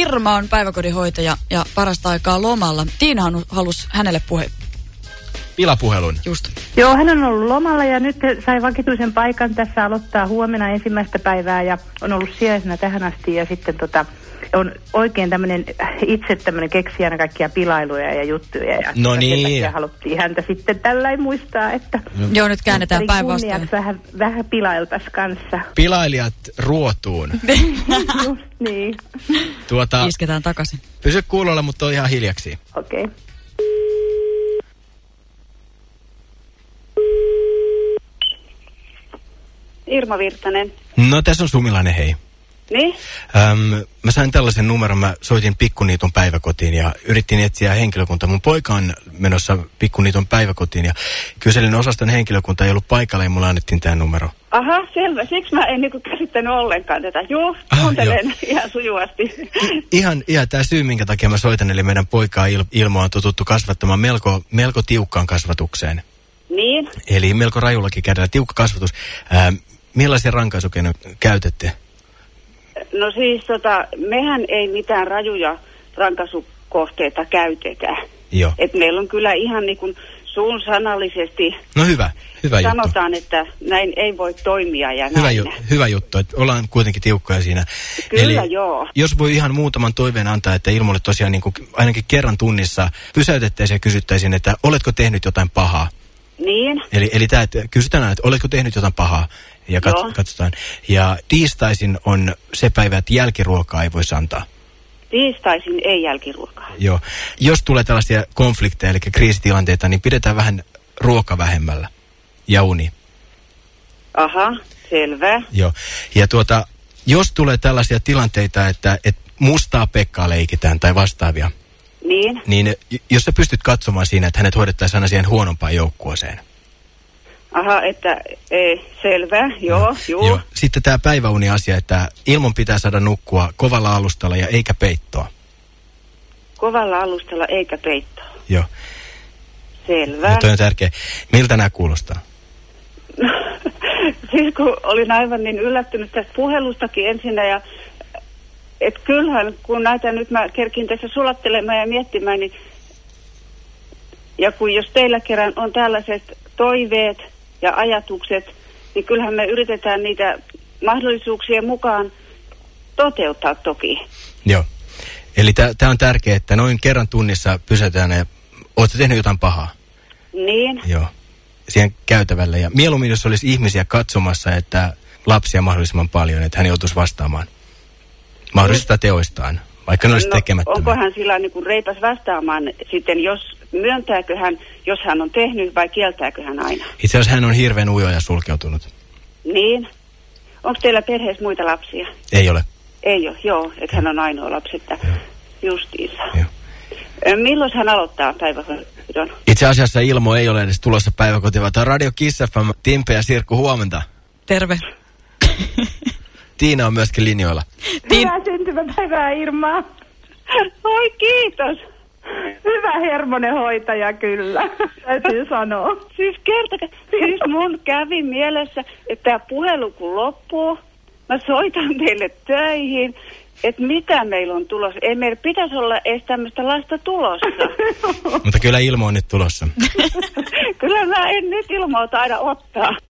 Irma on päiväkodinhoitaja ja parasta aikaa lomalla. Tiina halusi hänelle puhe. Pilapuhelun. Just. Joo, hän on ollut lomalla ja nyt sai vakituisen paikan tässä aloittaa huomenna ensimmäistä päivää ja on ollut sijaisena tähän asti ja sitten tota, on oikein tämmöinen itse tämmöinen keksi aina kaikkia pilailuja ja juttuja. Ja no niin. Ja haluttiin häntä sitten tällä muistaa, että... No. Joo, nyt käännetään päinvastoin. vähän, vähän pilailtas kanssa. Pilailijat ruotuun. Just niin. Tuota, Isketään takaisin. Pysy kuulolla, mutta on ihan hiljaksi. Okei. Okay. Irma Virtanen. No tässä on Sumilainen, hei. Niin? Öm, mä sain tällaisen numeron, mä soitin Pikkuniiton päiväkotiin ja yritin etsiä henkilökuntaa. Mun poika on menossa Pikkuniiton päiväkotiin ja kyselin osaston henkilökunta ei ollut paikalla ja mulla annettiin tämä numero. Aha, selvä. Siksi mä en niinku käsittänyt ollenkaan tätä. Joo, ah, kuuntelen ah, ihan sujuvasti. I, ihan, ihan tämä syy, minkä takia mä soitan, eli meidän poikaa Il, Ilmo on tututtu kasvattamaan melko, melko tiukkaan kasvatukseen. Niin? Eli melko rajullakin kädellä tiukka kasvatus. Ää, millaisia rankaisukeinoja käytätte? No siis tota, mehän ei mitään rajuja rankasukohteita käytetä. Joo. Et meillä on kyllä ihan niin kuin suun sanallisesti no hyvä, hyvä sanotaan, juttu. että näin ei voi toimia ja hyvä, näin. ju hyvä juttu, että ollaan kuitenkin tiukkoja siinä. Kyllä Eli joo. Jos voi ihan muutaman toiveen antaa, että ilmoille tosiaan niin kuin ainakin kerran tunnissa pysäytettäisiin ja kysyttäisiin, että oletko tehnyt jotain pahaa. Niin. Eli, eli tämä, että kysytään, että oletko tehnyt jotain pahaa ja kat- katsotaan. Ja tiistaisin on se päivä, että jälkiruokaa ei voisi antaa. Tiistaisin ei jälkiruokaa. Joo. Jos tulee tällaisia konflikteja, eli kriisitilanteita, niin pidetään vähän ruoka vähemmällä ja uni. Aha, selvä. Joo. Ja tuota, jos tulee tällaisia tilanteita, että, että mustaa Pekkaa leikitään tai vastaavia, niin. niin jos sä pystyt katsomaan siinä, että hänet hoidettaisiin aina siihen huonompaan joukkueeseen. Aha, että e, selvä, joo, joo. joo. Sitten tämä päiväuni-asia, että ilman pitää saada nukkua kovalla alustalla ja eikä peittoa. Kovalla alustalla eikä peittoa. Joo. Selvä. Ja toi on tärkeä. Miltä nämä kuulostaa? siis kun olin aivan niin yllättynyt tästä puhelustakin ensinnä ja et kyllähän kun näitä nyt mä kerkin tässä sulattelemaan ja miettimään, niin ja kun jos teillä kerran on tällaiset toiveet ja ajatukset, niin kyllähän me yritetään niitä mahdollisuuksien mukaan toteuttaa toki. Joo. Eli tämä on tärkeää, että noin kerran tunnissa pysätään ja oletko tehnyt jotain pahaa? Niin. Joo. Siihen käytävälle. Ja mieluummin, jos olisi ihmisiä katsomassa, että lapsia mahdollisimman paljon, että hän joutuisi vastaamaan mahdollisista teoistaan, vaikka ne olisi no, tekemättömiä. Onko hän sillä niin kuin reipas vastaamaan sitten, jos myöntääkö hän, jos hän on tehnyt vai kieltääkö hän aina? Itse asiassa hän on hirveän ujo ja sulkeutunut. Niin. Onko teillä perheessä muita lapsia? Ei ole. Ei ole, joo, että hän on ainoa lapsi, että justiinsa. Joo. Milloin hän aloittaa päivähoidon? Itse asiassa Ilmo ei ole edes tulossa päiväkotiin, vaan Radio Kiss FM, Timpe ja Sirkku, huomenta. Terve. Tiina on myöskin linjoilla. Hyvää syntymäpäivää Irma. Oi kiitos. Hermonen hoitaja kyllä, täytyy sanoa. Siis kertokaa, siis mun kävi mielessä, että tämä puhelu kun loppuu, mä soitan teille töihin, että mitä meillä on tulossa. Ei meillä pitäisi olla edes tämmöistä lasta tulossa. Mutta kyllä ilmo on nyt tulossa. kyllä mä en nyt ilmoita aina ottaa.